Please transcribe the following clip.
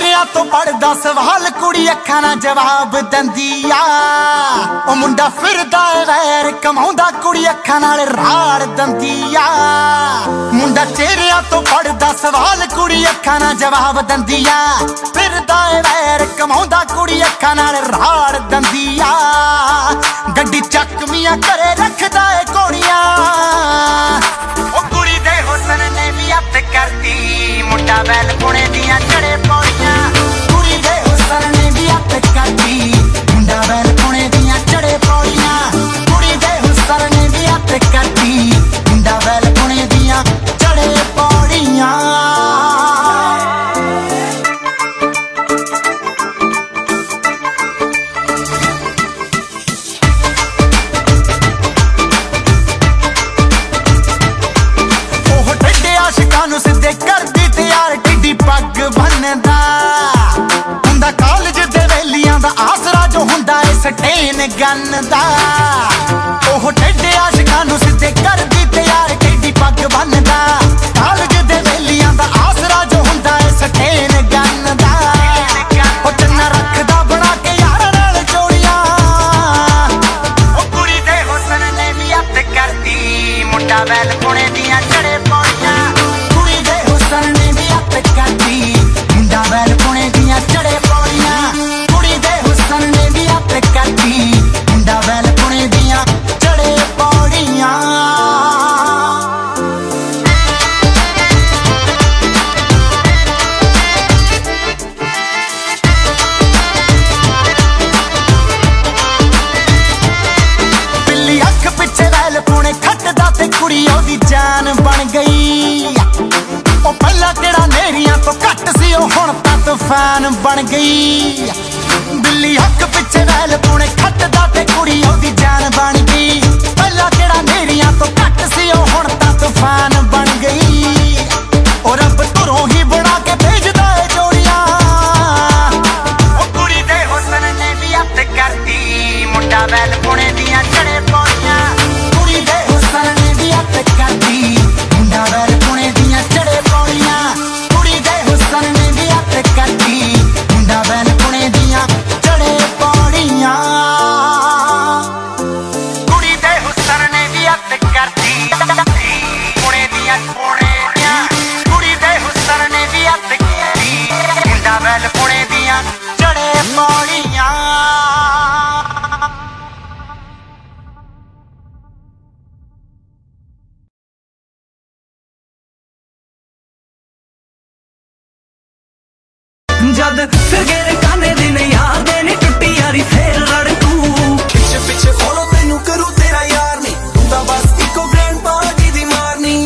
ਪੜਦਾ ਸਵਾਲ ਕੁੜੀ ਅੱਖਾਂ ਨਾਲ ਜਵਾਬ ਦਿੰਦੀ ਆ। ਉਹ ਮੁੰਡਾ ਫਿਰਦਾ ਵੈਰ ਕਮਾਉਂਦਾ, ਕੁੜੀ ਅੱਖਾਂ ਨਾਲ ਰਾੜ ਦਿੰਦੀ ਆ। ਮੁੰਡਾ ਚਿਹਰਿਆਂ ਤੋਂ ਪੜਦਾ ਸਵਾਲ ਕੁੜੀ ਅੱਖਾਂ ਨਾਲ ਜਵਾਬ ਦਿੰਦੀ ਆ। ਫਿਰਦਾ ਵੈਰ ਕਮਾਉਂਦਾ, ਕੁੜੀ ਅੱਖਾਂ ਨਾਲ ਰਾੜ ਦਿੰਦੀ ਆ। ਗੱਡੀ ਚੱਕਮੀਆਂ ਘਰੇ ਰੱਖਦਾ ਏ ਕੋੜੀਆਂ ਉਹ ਕੁੜੀ ਦੇ ਹੁਸਨ ਨੇ ਵੀ ਅੱਤ ਕਰਦੀ ਮੁੰਡਾ ਵੈਲ ਏ ਗੰਨ ਦਾ। ਉਹ ਟੱਡੇ ਆਸ਼ਿਕਾਂ ਨੂੰ ਸਿੱਧੇ ਕਰਦੀ ਤੇ ਯਾਰ ਪੱਗ ਬੰਨਦਾ। ਕਾਲਜ ਦੇ ਵੇਲੀਆਂ ਦਾ ਆਸਰਾ ਜੋ ਹੁੰਦਾ ਏ ਸਟੇਨ ਗੰਨ ਦਾ। ਉਹ ਚੰਨਾ ਰੱਖਦਾ ਬਣਾ ਕੇ ਯਾਰ ਨਾਲ ਜੋੜੀਆਂ ਉਹ ਕੁੜੀ ਦੇ ਹੁਸਨ ਨੇ ਵੀ ਅੱਤ ਕਰਦੀ ਮੁੰਡਾ ਵੈਲ ਪੁਣੇ ਦੀਆਂ ਚੜੇ ਪੌੜੀਆਂ ਤਾਂ ਤੂਫਾਨ ਬਣ ਗਈ। ਬਿੱਲੀ ਹੱਕ ਪਿੱਛੇ ਵੈਲ ਪੁਣੇ ਖੱਟਦਾ ਤੇ ਕੁੜੀ ਉਹਦੀ ਜਾਨ ਬਣ ਗਈ। ਜਦ ਸਗੇਰ ਕਾਨੇ ਦਿਨ ਯਾਦ ਨੇ